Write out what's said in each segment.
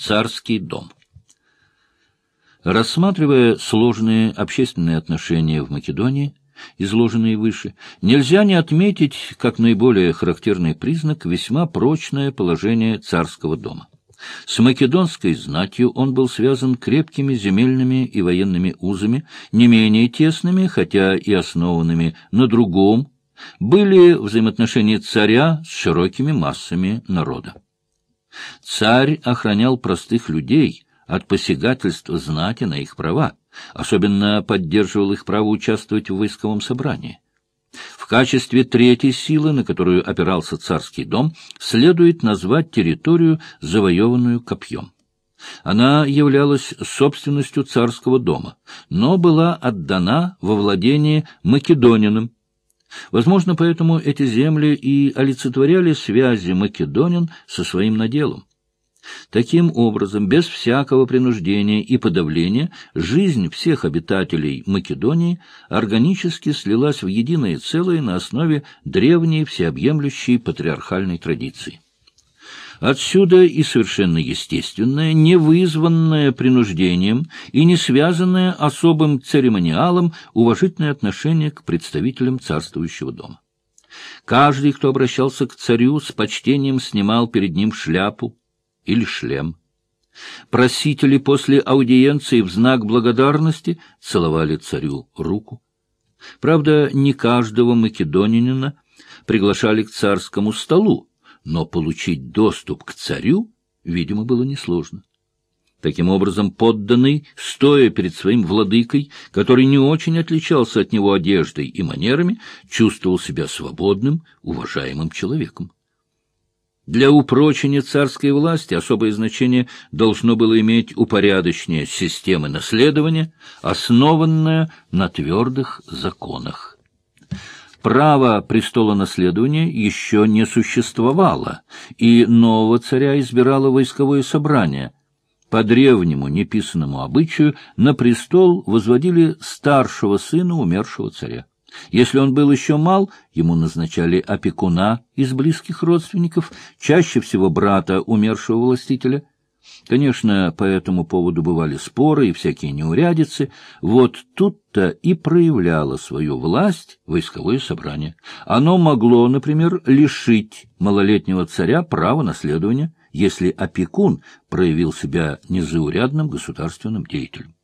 Царский дом. Рассматривая сложные общественные отношения в Македонии, изложенные выше, нельзя не отметить, как наиболее характерный признак, весьма прочное положение царского дома. С македонской знатью он был связан крепкими земельными и военными узами, не менее тесными, хотя и основанными на другом, были взаимоотношения царя с широкими массами народа. Царь охранял простых людей от посягательства знати на их права, особенно поддерживал их право участвовать в войсковом собрании. В качестве третьей силы, на которую опирался царский дом, следует назвать территорию, завоеванную копьем. Она являлась собственностью царского дома, но была отдана во владение македонинам. Возможно, поэтому эти земли и олицетворяли связи македонин со своим наделом. Таким образом, без всякого принуждения и подавления, жизнь всех обитателей Македонии органически слилась в единое целое на основе древней всеобъемлющей патриархальной традиции. Отсюда и совершенно естественное, не вызванное принуждением и не связанное особым церемониалом уважительное отношение к представителям царствующего дома. Каждый, кто обращался к царю, с почтением снимал перед ним шляпу, или шлем. Просители после аудиенции в знак благодарности целовали царю руку. Правда, не каждого македонянина приглашали к царскому столу, но получить доступ к царю, видимо, было несложно. Таким образом, подданный, стоя перед своим владыкой, который не очень отличался от него одеждой и манерами, чувствовал себя свободным, уважаемым человеком. Для упрочения царской власти особое значение должно было иметь упорядочение системы наследования, основанная на твердых законах. Право престола наследования еще не существовало, и нового царя избирало войсковое собрание. По древнему неписанному обычаю на престол возводили старшего сына умершего царя. Если он был еще мал, ему назначали опекуна из близких родственников, чаще всего брата умершего властителя. Конечно, по этому поводу бывали споры и всякие неурядицы. Вот тут-то и проявляло свою власть войсковое собрание. Оно могло, например, лишить малолетнего царя права наследования, если опекун проявил себя незаурядным государственным деятелем.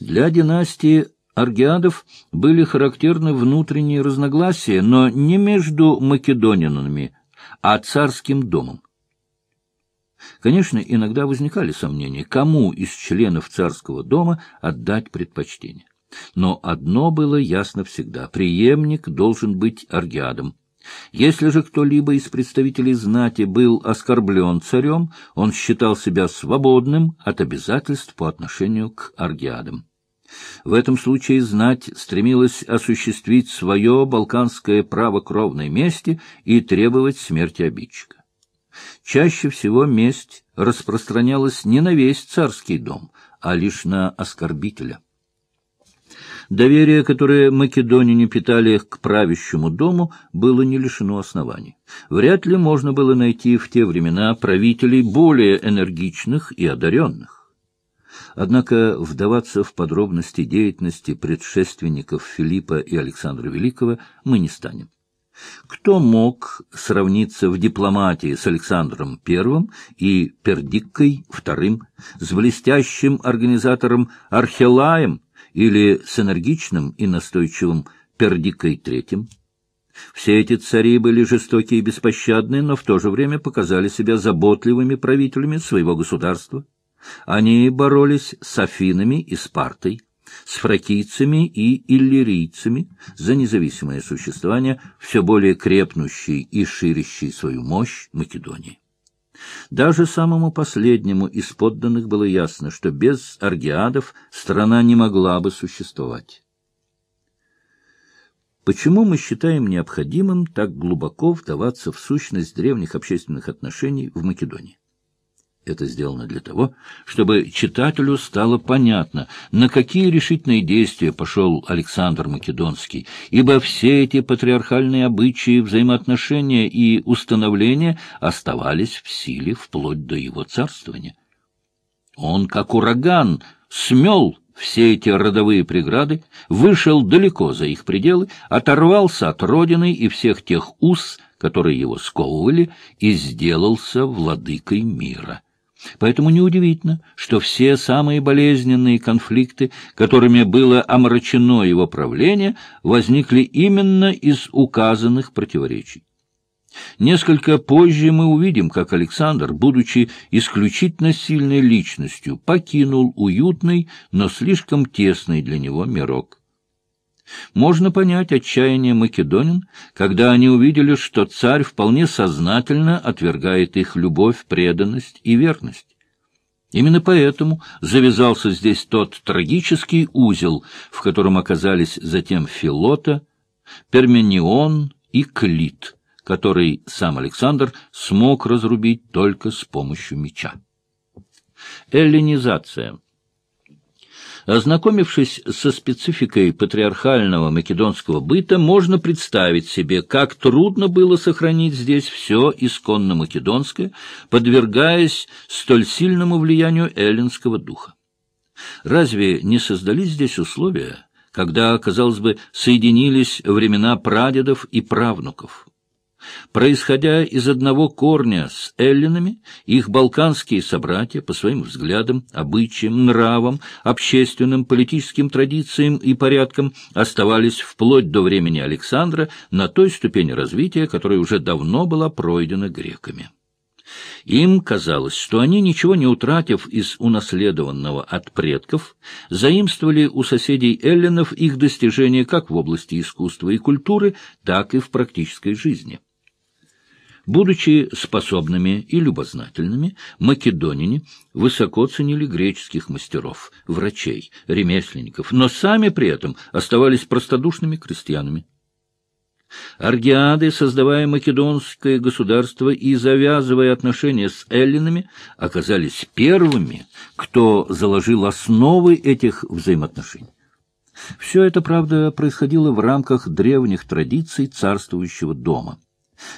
Для династии аргиадов были характерны внутренние разногласия, но не между македонянами, а царским домом. Конечно, иногда возникали сомнения, кому из членов царского дома отдать предпочтение. Но одно было ясно всегда — преемник должен быть аргиадом. Если же кто-либо из представителей знати был оскорблен царем, он считал себя свободным от обязательств по отношению к аргиадам. В этом случае знать стремилась осуществить свое балканское право кровной мести и требовать смерти обидчика. Чаще всего месть распространялась не на весь царский дом, а лишь на оскорбителя. Доверие, которое македоняне питали к правящему дому, было не лишено оснований. Вряд ли можно было найти в те времена правителей более энергичных и одаренных. Однако вдаваться в подробности деятельности предшественников Филиппа и Александра Великого мы не станем. Кто мог сравниться в дипломатии с Александром I и Пердиккой II, с блестящим организатором Архелаем или с энергичным и настойчивым Пердиккой III? Все эти цари были жестокие и беспощадные, но в то же время показали себя заботливыми правителями своего государства. Они боролись с Афинами и Спартой, с фракийцами и иллирийцами за независимое существование все более крепнущей и ширящей свою мощь Македонии. Даже самому последнему из подданных было ясно, что без аргиадов страна не могла бы существовать. Почему мы считаем необходимым так глубоко вдаваться в сущность древних общественных отношений в Македонии? Это сделано для того, чтобы читателю стало понятно, на какие решительные действия пошел Александр Македонский, ибо все эти патриархальные обычаи, взаимоотношения и установления оставались в силе вплоть до его царствования. Он, как ураган, смел все эти родовые преграды, вышел далеко за их пределы, оторвался от родины и всех тех уз, которые его сковывали, и сделался владыкой мира. Поэтому неудивительно, что все самые болезненные конфликты, которыми было омрачено его правление, возникли именно из указанных противоречий. Несколько позже мы увидим, как Александр, будучи исключительно сильной личностью, покинул уютный, но слишком тесный для него мирок. Можно понять отчаяние македонин, когда они увидели, что царь вполне сознательно отвергает их любовь, преданность и верность. Именно поэтому завязался здесь тот трагический узел, в котором оказались затем Филота, Перменион и Клит, который сам Александр смог разрубить только с помощью меча. Эллинизация Ознакомившись со спецификой патриархального македонского быта, можно представить себе, как трудно было сохранить здесь все исконно македонское, подвергаясь столь сильному влиянию эллинского духа. Разве не создались здесь условия, когда, казалось бы, соединились времена прадедов и правнуков? Происходя из одного корня с эллинами, их балканские собратья по своим взглядам, обычаям, нравам, общественным, политическим традициям и порядкам оставались вплоть до времени Александра на той ступени развития, которая уже давно была пройдена греками. Им казалось, что они, ничего не утратив из унаследованного от предков, заимствовали у соседей эллинов их достижения как в области искусства и культуры, так и в практической жизни. Будучи способными и любознательными, македонине высоко ценили греческих мастеров, врачей, ремесленников, но сами при этом оставались простодушными крестьянами. Аргиады, создавая македонское государство и завязывая отношения с эллинами, оказались первыми, кто заложил основы этих взаимоотношений. Все это, правда, происходило в рамках древних традиций царствующего дома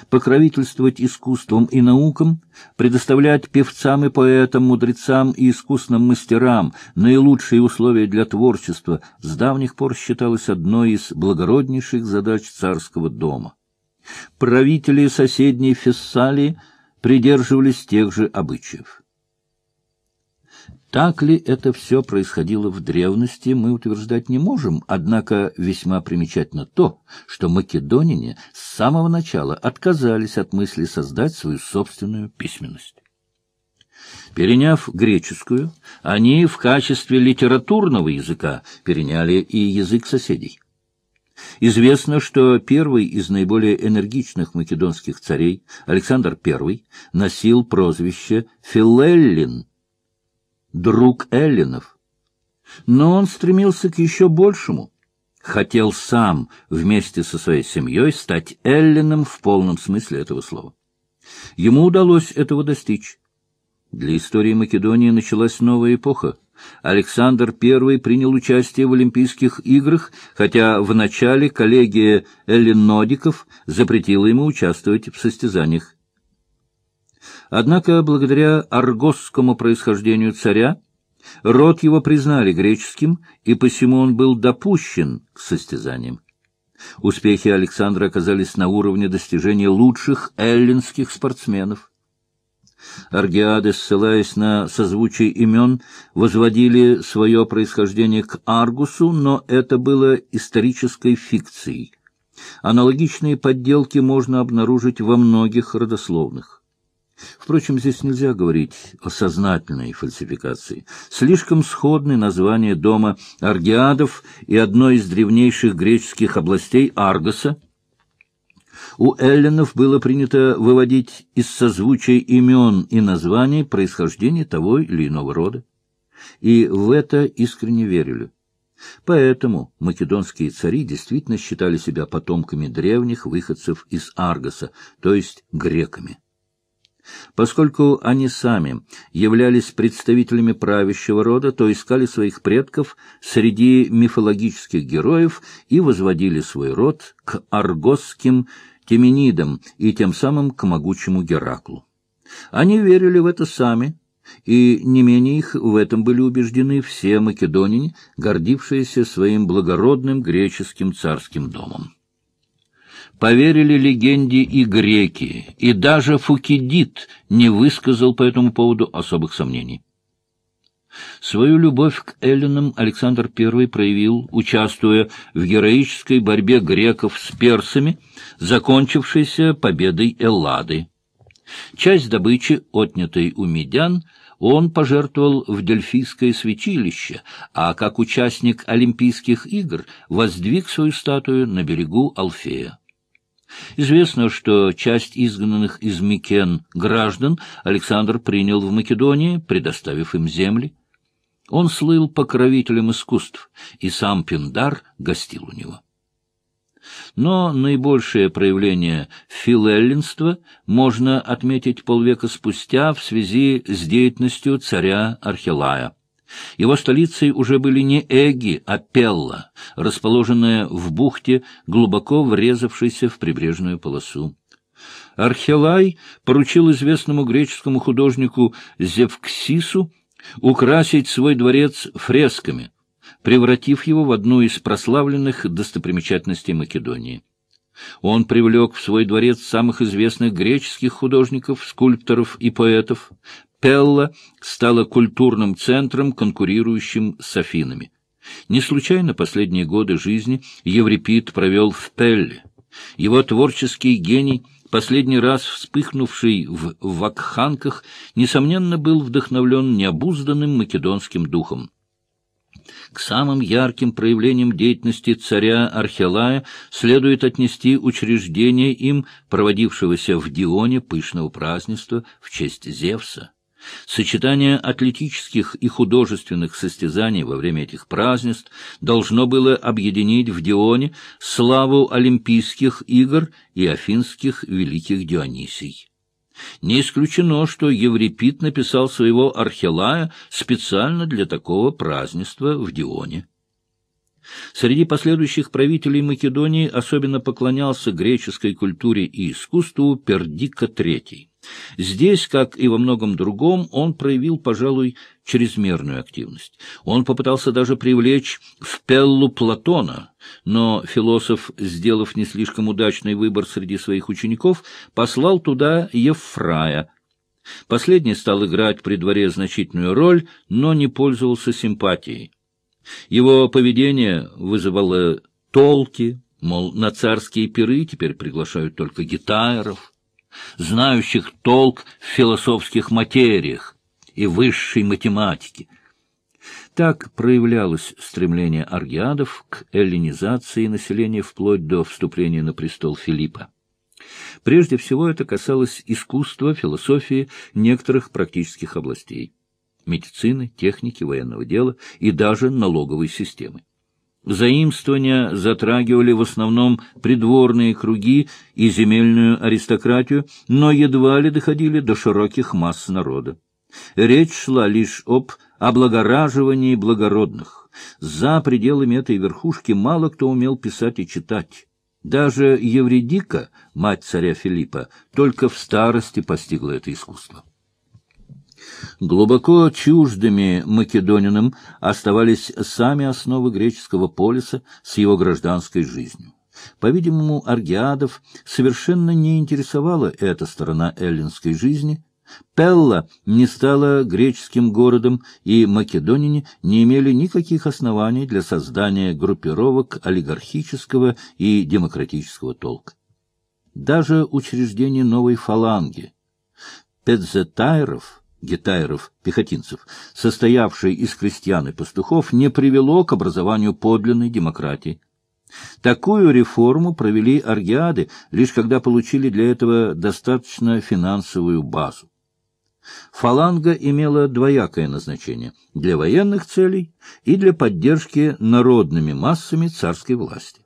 покровительствовать искусствам и наукам, предоставлять певцам и поэтам, мудрецам и искусным мастерам наилучшие условия для творчества, с давних пор считалось одной из благороднейших задач царского дома. Правители соседней Фессалии придерживались тех же обычаев. Так ли это все происходило в древности, мы утверждать не можем, однако весьма примечательно то, что македонине с самого начала отказались от мысли создать свою собственную письменность. Переняв греческую, они в качестве литературного языка переняли и язык соседей. Известно, что первый из наиболее энергичных македонских царей, Александр I, носил прозвище Филеллин – друг Эллинов. Но он стремился к еще большему. Хотел сам вместе со своей семьей стать Эллином в полном смысле этого слова. Ему удалось этого достичь. Для истории Македонии началась новая эпоха. Александр I принял участие в Олимпийских играх, хотя в начале коллегия эллинодиков запретила ему участвовать в состязаниях. Однако, благодаря аргосскому происхождению царя, род его признали греческим, и посему он был допущен к состязаниям. Успехи Александра оказались на уровне достижения лучших эллинских спортсменов. Аргиады, ссылаясь на созвучие имен, возводили свое происхождение к Аргусу, но это было исторической фикцией. Аналогичные подделки можно обнаружить во многих родословных. Впрочем, здесь нельзя говорить о сознательной фальсификации. Слишком сходны названия дома Аргиадов и одной из древнейших греческих областей Аргоса. У эллинов было принято выводить из созвучия имен и названий происхождение того или иного рода. И в это искренне верили. Поэтому македонские цари действительно считали себя потомками древних выходцев из Аргоса, то есть греками. Поскольку они сами являлись представителями правящего рода, то искали своих предков среди мифологических героев и возводили свой род к аргосским теменидам и тем самым к могучему Гераклу. Они верили в это сами, и не менее их в этом были убеждены все македоняне, гордившиеся своим благородным греческим царским домом. Поверили легенде и греки, и даже Фукидид не высказал по этому поводу особых сомнений. Свою любовь к эллинам Александр I проявил, участвуя в героической борьбе греков с персами, закончившейся победой Эллады. Часть добычи, отнятой у медян, он пожертвовал в Дельфийское святилище, а как участник Олимпийских игр воздвиг свою статую на берегу Алфея. Известно, что часть изгнанных из Микен граждан Александр принял в Македонии, предоставив им земли. Он слыл покровителем искусств, и сам Пиндар гостил у него. Но наибольшее проявление филеллинства можно отметить полвека спустя в связи с деятельностью царя Архилая. Его столицей уже были не Эги, а Пелла, расположенная в бухте, глубоко врезавшейся в прибрежную полосу. Архилай поручил известному греческому художнику Зевксису украсить свой дворец фресками, превратив его в одну из прославленных достопримечательностей Македонии. Он привлек в свой дворец самых известных греческих художников, скульпторов и поэтов. Пелла стала культурным центром, конкурирующим с Афинами. Не случайно последние годы жизни Еврипид провел в Пелле. Его творческий гений, последний раз вспыхнувший в вакханках, несомненно, был вдохновлен необузданным македонским духом. К самым ярким проявлениям деятельности царя Архелая следует отнести учреждение им, проводившегося в Дионе пышного празднества в честь Зевса. Сочетание атлетических и художественных состязаний во время этих празднеств должно было объединить в Дионе славу Олимпийских игр и афинских великих Дионисий. Не исключено, что Еврипид написал своего Архелая специально для такого празднества в Дионе. Среди последующих правителей Македонии особенно поклонялся греческой культуре и искусству Пердика III. Здесь, как и во многом другом, он проявил, пожалуй, чрезмерную активность. Он попытался даже привлечь в Пеллу Платона, но философ, сделав не слишком удачный выбор среди своих учеников, послал туда Евфрая. Последний стал играть при дворе значительную роль, но не пользовался симпатией. Его поведение вызывало толки, мол, на царские пиры теперь приглашают только гитайров, знающих толк в философских материях и высшей математике. Так проявлялось стремление аргиадов к эллинизации населения вплоть до вступления на престол Филиппа. Прежде всего это касалось искусства, философии, некоторых практических областей медицины, техники, военного дела и даже налоговой системы. Заимствования затрагивали в основном придворные круги и земельную аристократию, но едва ли доходили до широких масс народа. Речь шла лишь об облагораживании благородных. За пределами этой верхушки мало кто умел писать и читать. Даже Евредика, мать царя Филиппа, только в старости постигла это искусство. Глубоко чуждыми македонинам оставались сами основы греческого полиса с его гражданской жизнью. По-видимому, аргиадов совершенно не интересовала эта сторона эллинской жизни. Пелла не стала греческим городом, и македонине не имели никаких оснований для создания группировок олигархического и демократического толка. Даже учреждение новой фаланги, педзетайров, гетайров, пехотинцев, состоявшей из крестьян и пастухов, не привело к образованию подлинной демократии. Такую реформу провели аргиады, лишь когда получили для этого достаточно финансовую базу. Фаланга имела двоякое назначение – для военных целей и для поддержки народными массами царской власти.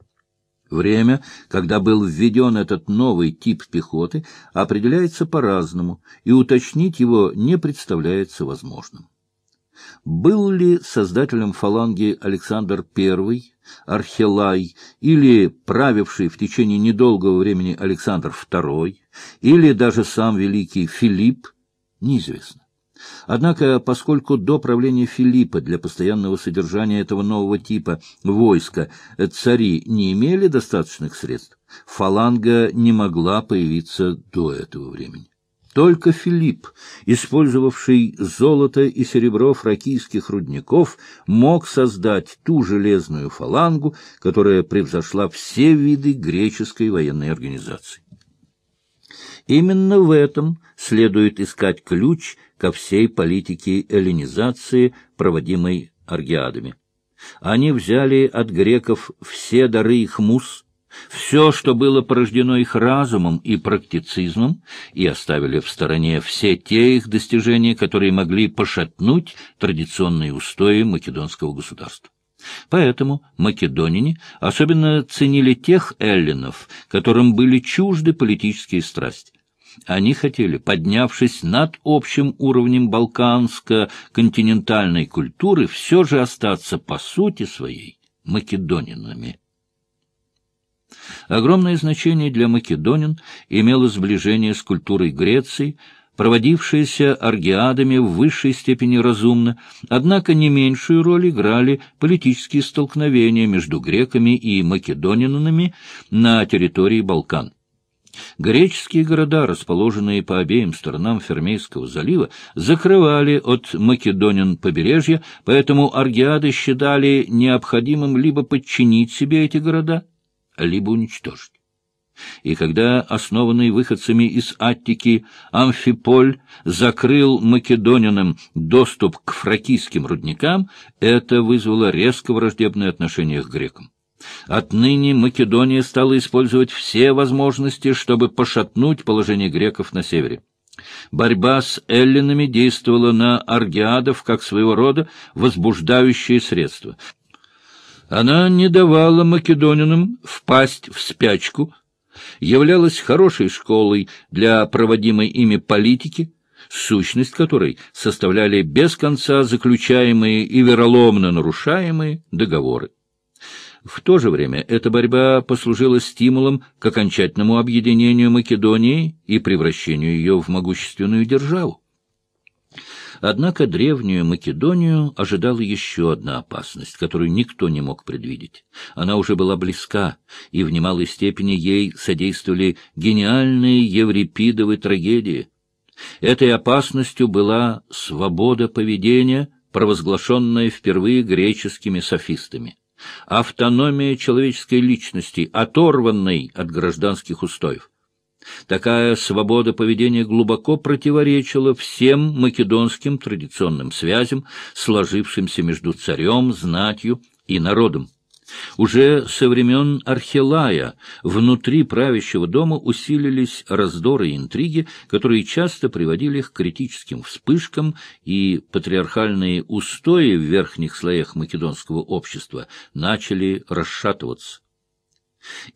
Время, когда был введен этот новый тип пехоты, определяется по-разному, и уточнить его не представляется возможным. Был ли создателем фаланги Александр I, Архелай, или правивший в течение недолгого времени Александр II, или даже сам великий Филипп, неизвестно. Однако, поскольку до правления Филиппа для постоянного содержания этого нового типа войска цари не имели достаточных средств, фаланга не могла появиться до этого времени. Только Филипп, использовавший золото и серебро фракийских рудников, мог создать ту железную фалангу, которая превзошла все виды греческой военной организации. Именно в этом следует искать ключ ко всей политике эллинизации, проводимой аргиадами. Они взяли от греков все дары их мус, все, что было порождено их разумом и практицизмом, и оставили в стороне все те их достижения, которые могли пошатнуть традиционные устои македонского государства. Поэтому македонине особенно ценили тех эллинов, которым были чужды политические страсти. Они хотели, поднявшись над общим уровнем балканско-континентальной культуры, все же остаться по сути своей македонинами. Огромное значение для македонин имело сближение с культурой Греции, проводившееся аргиадами в высшей степени разумно, однако не меньшую роль играли политические столкновения между греками и македонинами на территории Балкан. Греческие города, расположенные по обеим сторонам Фермейского залива, закрывали от македонин побережье, поэтому аргиады считали необходимым либо подчинить себе эти города, либо уничтожить. И когда основанный выходцами из Аттики Амфиполь закрыл македонинам доступ к фракийским рудникам, это вызвало резко враждебное отношение к грекам. Отныне Македония стала использовать все возможности, чтобы пошатнуть положение греков на севере. Борьба с эллинами действовала на аргиадов как своего рода возбуждающее средство. Она не давала македонинам впасть в спячку, являлась хорошей школой для проводимой ими политики, сущность которой составляли без конца заключаемые и вероломно нарушаемые договоры. В то же время эта борьба послужила стимулом к окончательному объединению Македонии и превращению ее в могущественную державу. Однако древнюю Македонию ожидала еще одна опасность, которую никто не мог предвидеть. Она уже была близка, и в немалой степени ей содействовали гениальные Еврипидовы трагедии. Этой опасностью была свобода поведения, провозглашенная впервые греческими софистами автономия человеческой личности, оторванной от гражданских устоев. Такая свобода поведения глубоко противоречила всем македонским традиционным связям, сложившимся между царем, знатью и народом. Уже со времен Архилая внутри правящего дома усилились раздоры и интриги, которые часто приводили к критическим вспышкам, и патриархальные устои в верхних слоях македонского общества начали расшатываться.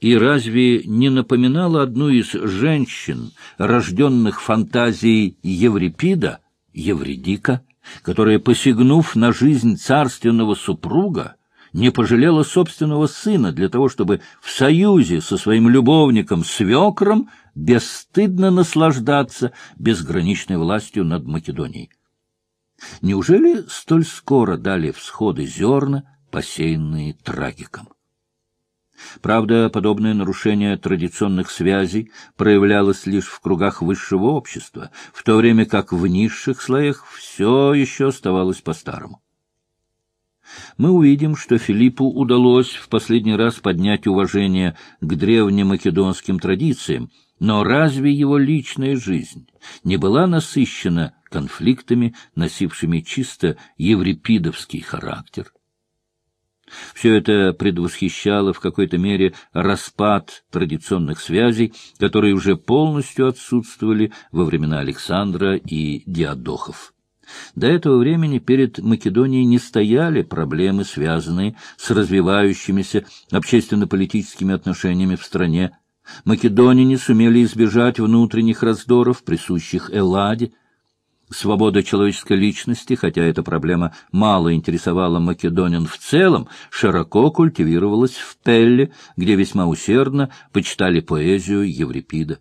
И разве не напоминала одну из женщин, рожденных фантазией Еврипида, Евредика, которая, посягнув на жизнь царственного супруга, не пожалела собственного сына для того, чтобы в союзе со своим любовником-свекром бесстыдно наслаждаться безграничной властью над Македонией. Неужели столь скоро дали всходы зерна, посеянные трагиком? Правда, подобное нарушение традиционных связей проявлялось лишь в кругах высшего общества, в то время как в низших слоях все еще оставалось по-старому мы увидим, что Филиппу удалось в последний раз поднять уважение к древнемакедонским традициям, но разве его личная жизнь не была насыщена конфликтами, носившими чисто еврипидовский характер? Все это предвосхищало в какой-то мере распад традиционных связей, которые уже полностью отсутствовали во времена Александра и Диадохов. До этого времени перед Македонией не стояли проблемы, связанные с развивающимися общественно-политическими отношениями в стране. Македоне сумели избежать внутренних раздоров, присущих Элладе. Свобода человеческой личности, хотя эта проблема мало интересовала македонин в целом, широко культивировалась в Пелле, где весьма усердно почитали поэзию Еврипида.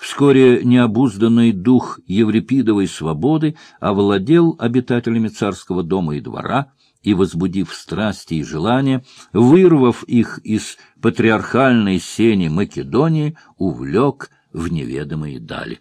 Вскоре необузданный дух Еврипидовой свободы овладел обитателями царского дома и двора, и, возбудив страсти и желания, вырвав их из патриархальной сени Македонии, увлек в неведомые дали.